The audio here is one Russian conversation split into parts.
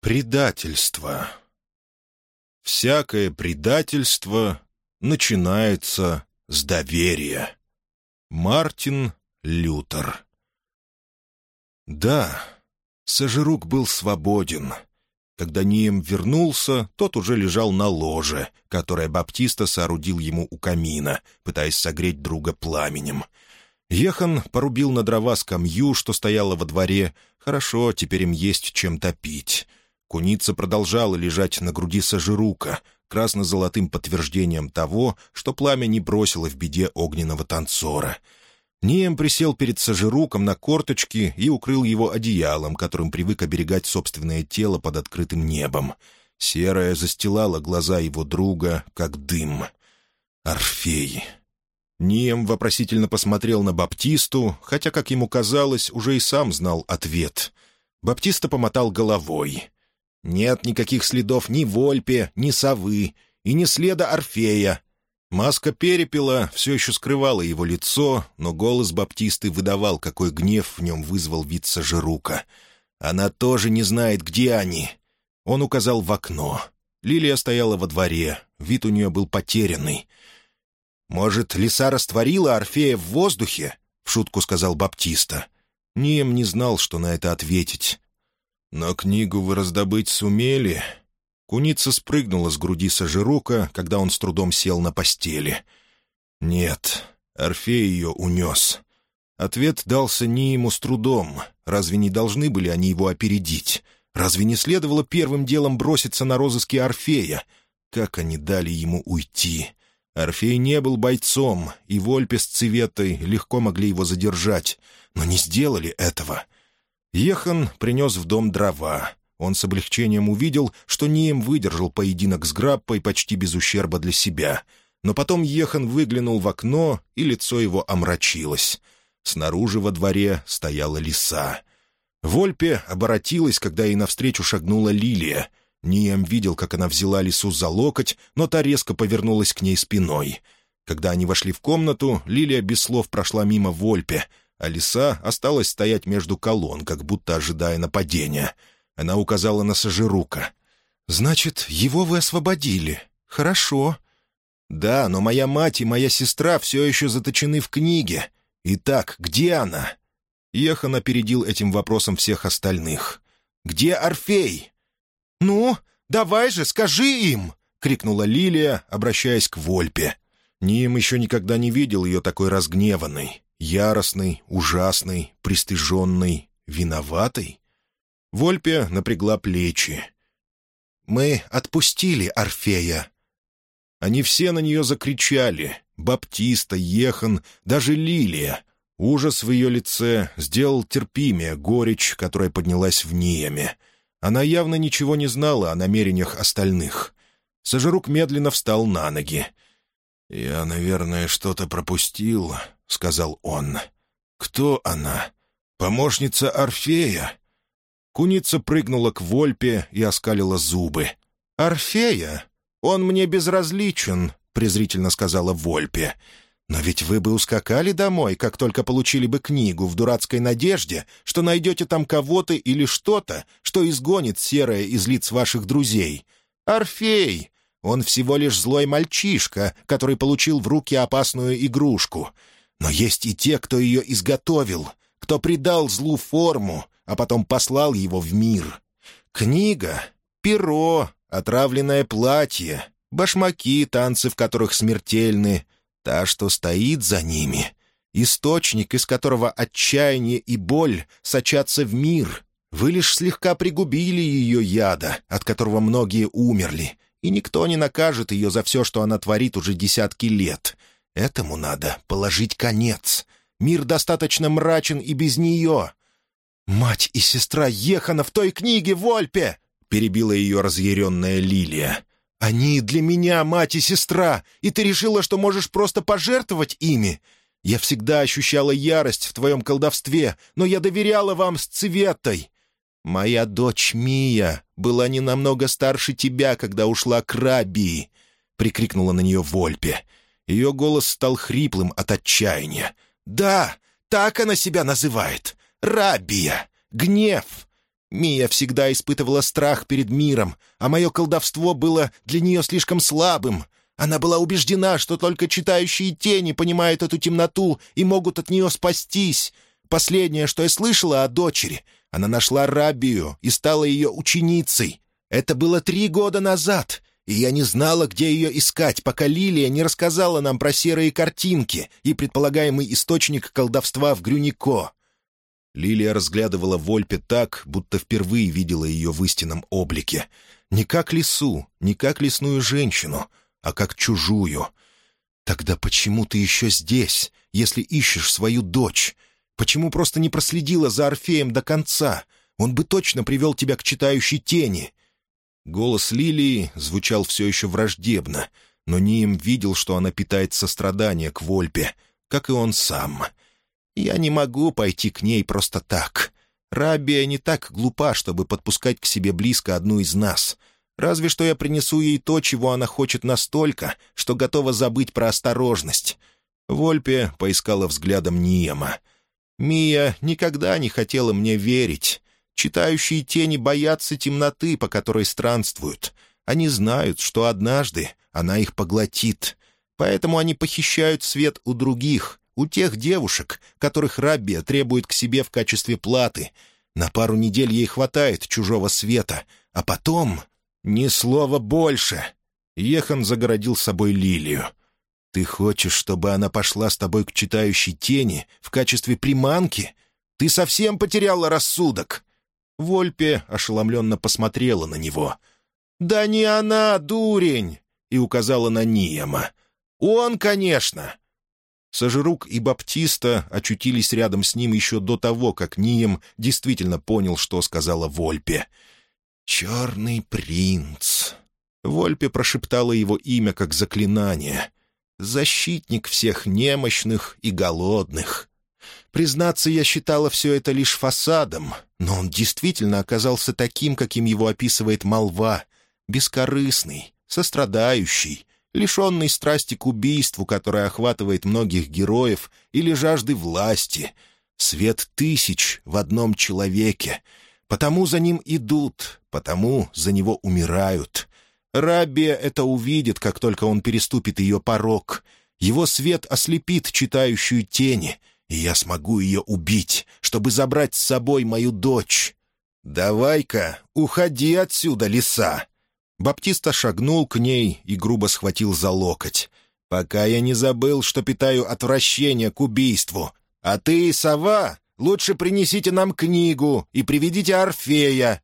Предательство. Всякое предательство начинается с доверия. Мартин Лютер. Да, Сажирук был свободен. Когда Нием вернулся, тот уже лежал на ложе, которое Баптиста соорудил ему у камина, пытаясь согреть друга пламенем. Ехан порубил на дрова скамью, что стояла во дворе. Хорошо, теперь им есть чем топить. Куница продолжала лежать на груди Сажирука, красно-золотым подтверждением того, что пламя не бросило в беде огненного танцора. Нием присел перед Сажируком на корточки и укрыл его одеялом, которым привык оберегать собственное тело под открытым небом. Серая застилала глаза его друга, как дым. «Орфей!» Нием вопросительно посмотрел на Баптисту, хотя, как ему казалось, уже и сам знал ответ. Баптиста помотал головой. Нет никаких следов ни Вольпе, ни совы, и ни следа Орфея. Маска перепела все еще скрывала его лицо, но голос Баптисты выдавал, какой гнев в нем вызвал вид Сажирука. «Она тоже не знает, где они». Он указал в окно. Лилия стояла во дворе, вид у нее был потерянный. «Может, лиса растворила Орфея в воздухе?» — в шутку сказал Баптиста. Нием не знал, что на это ответить. «Но книгу вы раздобыть сумели?» Куница спрыгнула с груди Сажирука, когда он с трудом сел на постели. «Нет, Орфей ее унес». Ответ дался не ему с трудом. Разве не должны были они его опередить? Разве не следовало первым делом броситься на розыски Орфея? Как они дали ему уйти? Орфей не был бойцом, и Вольпе с Цеветой легко могли его задержать, но не сделали этого. Ехан принес в дом дрова. Он с облегчением увидел, что Нием выдержал поединок с Граппой почти без ущерба для себя. Но потом Ехан выглянул в окно, и лицо его омрачилось. Снаружи во дворе стояла лиса. Вольпе оборотилась, когда ей навстречу шагнула Лилия. Нием видел, как она взяла лису за локоть, но та резко повернулась к ней спиной. Когда они вошли в комнату, Лилия без слов прошла мимо Вольпе, а лиса осталась стоять между колонн, как будто ожидая нападения. Она указала на Сажирука. «Значит, его вы освободили. Хорошо». «Да, но моя мать и моя сестра все еще заточены в книге. Итак, где она?» Ехан опередил этим вопросом всех остальных. «Где Орфей?» «Ну, давай же, скажи им!» — крикнула Лилия, обращаясь к Вольпе. Ним еще никогда не видел ее такой разгневанной. Яростный, ужасный, пристыженный, виноватый? Вольпе напрягла плечи. «Мы отпустили Орфея». Они все на нее закричали. Баптиста, Ехан, даже Лилия. Ужас в ее лице сделал терпимее горечь, которая поднялась в Ниеме. Она явно ничего не знала о намерениях остальных. Сажирук медленно встал на ноги. «Я, наверное, что-то пропустил», — сказал он. «Кто она? Помощница Орфея?» Куница прыгнула к Вольпе и оскалила зубы. «Орфея? Он мне безразличен», — презрительно сказала Вольпе. «Но ведь вы бы ускакали домой, как только получили бы книгу в дурацкой надежде, что найдете там кого-то или что-то, что изгонит серое из лиц ваших друзей. Орфей! Он всего лишь злой мальчишка, который получил в руки опасную игрушку. Но есть и те, кто ее изготовил, кто придал злу форму, а потом послал его в мир. Книга, перо, отравленное платье, башмаки, танцы в которых смертельны, та, что стоит за ними, источник, из которого отчаяние и боль сочатся в мир. Вы лишь слегка пригубили ее яда, от которого многие умерли, и никто не накажет ее за все, что она творит уже десятки лет — Этому надо положить конец. Мир достаточно мрачен и без нее. «Мать и сестра Ехана в той книге, Вольпе!» — перебила ее разъяренная Лилия. «Они для меня мать и сестра, и ты решила, что можешь просто пожертвовать ими. Я всегда ощущала ярость в твоем колдовстве, но я доверяла вам с Цветой. Моя дочь Мия была не намного старше тебя, когда ушла к Рабии», — прикрикнула на нее Вольпе. Ее голос стал хриплым от отчаяния. «Да, так она себя называет. Рабия. Гнев. Мия всегда испытывала страх перед миром, а мое колдовство было для нее слишком слабым. Она была убеждена, что только читающие тени понимают эту темноту и могут от нее спастись. Последнее, что я слышала о дочери, она нашла Рабию и стала ее ученицей. Это было три года назад, и я не знала, где ее искать, пока Лилия не рассказала нам про серые картинки и предполагаемый источник колдовства в Грюнико. Лилия разглядывала Вольпе так, будто впервые видела ее в истинном облике. Не как лису, не как лесную женщину, а как чужую. «Тогда почему ты еще здесь, если ищешь свою дочь? Почему просто не проследила за Орфеем до конца? Он бы точно привел тебя к читающей тени». Голос Лилии звучал все еще враждебно, но Нием видел, что она питает сострадание к Вольпе, как и он сам — я не могу пойти к ней просто так. Рабия не так глупа, чтобы подпускать к себе близко одну из нас. Разве что я принесу ей то, чего она хочет настолько, что готова забыть про осторожность». Вольпе поискала взглядом Ниема. «Мия никогда не хотела мне верить. Читающие тени боятся темноты, по которой странствуют. Они знают, что однажды она их поглотит. Поэтому они похищают свет у других, у тех девушек, которых Раббия требует к себе в качестве платы. На пару недель ей хватает чужого света, а потом... Ни слова больше!» Ехан загородил собой Лилию. «Ты хочешь, чтобы она пошла с тобой к читающей тени в качестве приманки? Ты совсем потеряла рассудок!» Вольпе ошеломленно посмотрела на него. «Да не она, дурень!» и указала на Ниема. «Он, конечно! Сажирук и Баптиста очутились рядом с ним еще до того, как Нием действительно понял, что сказала Вольпе. «Черный принц». Вольпе прошептала его имя как заклинание. «Защитник всех немощных и голодных». Признаться, я считала все это лишь фасадом, но он действительно оказался таким, каким его описывает молва, бескорыстный, сострадающий, лишенный страсти к убийству, которая охватывает многих героев, или жажды власти. Свет тысяч в одном человеке. Потому за ним идут, потому за него умирают. Рабия это увидит, как только он переступит ее порог. Его свет ослепит читающую тени, и я смогу ее убить, чтобы забрать с собой мою дочь. «Давай-ка, уходи отсюда, лиса!» Баптиста шагнул к ней и грубо схватил за локоть. «Пока я не забыл, что питаю отвращение к убийству. А ты, сова, лучше принесите нам книгу и приведите Орфея».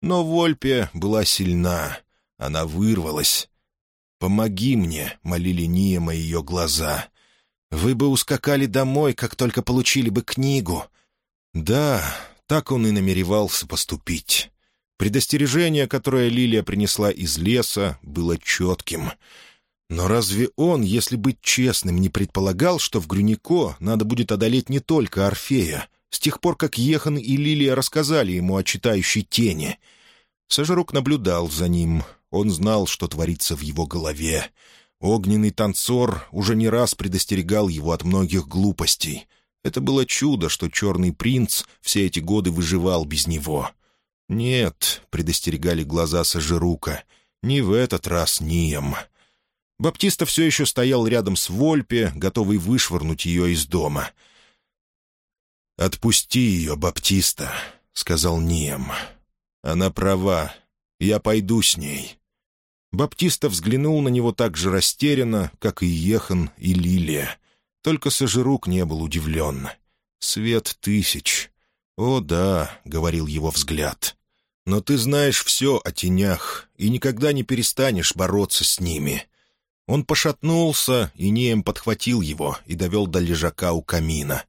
Но Вольпе была сильна. Она вырвалась. «Помоги мне», — молили Ниема ее глаза. «Вы бы ускакали домой, как только получили бы книгу». Да, так он и намеревался поступить. Предостережение, которое Лилия принесла из леса, было четким. Но разве он, если быть честным, не предполагал, что в Грюнико надо будет одолеть не только Орфея, с тех пор, как Ехан и Лилия рассказали ему о читающей тени? Сажерук наблюдал за ним. Он знал, что творится в его голове. Огненный танцор уже не раз предостерегал его от многих глупостей. Это было чудо, что черный принц все эти годы выживал без него — «Нет», — предостерегали глаза Сажирука, — «не в этот раз Нием». Баптиста все еще стоял рядом с Вольпе, готовый вышвырнуть ее из дома. «Отпусти ее, Баптиста», — сказал Нием. «Она права. Я пойду с ней». Баптиста взглянул на него так же растерянно, как и Ехан и Лилия. Только Сажирук не был удивлен. «Свет тысяч. «О да», — говорил его взгляд, — «но ты знаешь все о тенях и никогда не перестанешь бороться с ними». Он пошатнулся, и Неем подхватил его и довел до лежака у камина.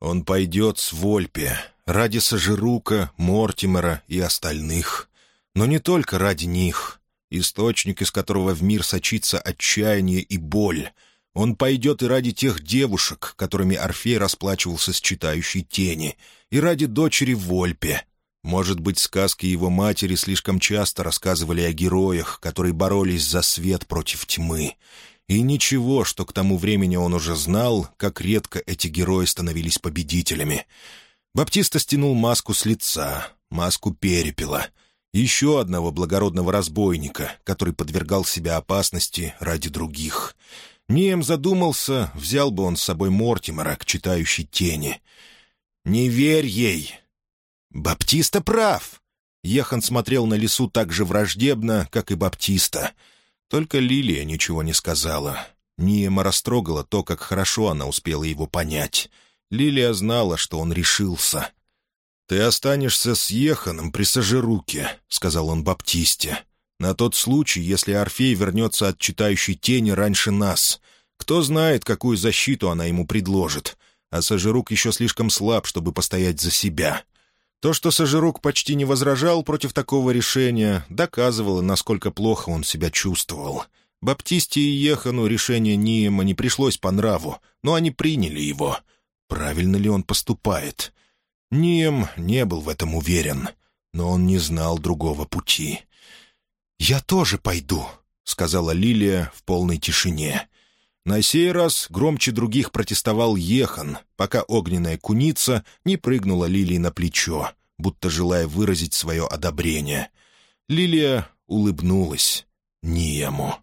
Он пойдет с Вольпе, ради Сажирука, Мортимера и остальных. Но не только ради них. Источник, из которого в мир сочится отчаяние и боль. Он пойдет и ради тех девушек, которыми Орфей расплачивался с читающей тени — и ради дочери Вольпе. Может быть, сказки его матери слишком часто рассказывали о героях, которые боролись за свет против тьмы. И ничего, что к тому времени он уже знал, как редко эти герои становились победителями. Баптиста стянул маску с лица. маску перепела. Еще одного благородного разбойника, который подвергал себя опасности ради других. Нием задумался, взял бы он с собой Мортимера к читающей тени. «Не верь ей!» «Баптиста прав!» Ехан смотрел на лесу так же враждебно, как и Баптиста. Только Лилия ничего не сказала. Ниема растрогала то, как хорошо она успела его понять. Лилия знала, что он решился. «Ты останешься с Еханом при Сажируке», — сказал он Баптисте. «На тот случай, если Орфей вернется от читающей тени раньше нас. Кто знает, какую защиту она ему предложит. А Сажирук еще слишком слаб, чтобы постоять за себя». То, что Сажирук почти не возражал против такого решения, доказывало, насколько плохо он себя чувствовал. Баптисте и Ехану решение Ниема не пришлось по нраву, но они приняли его. Правильно ли он поступает? Нием не был в этом уверен, но он не знал другого пути. «Я тоже пойду», — сказала Лилия в полной тишине. На сей раз громче других протестовал Ехан, пока огненная куница не прыгнула Лилии на плечо, будто желая выразить свое одобрение. Лилия улыбнулась Ниему.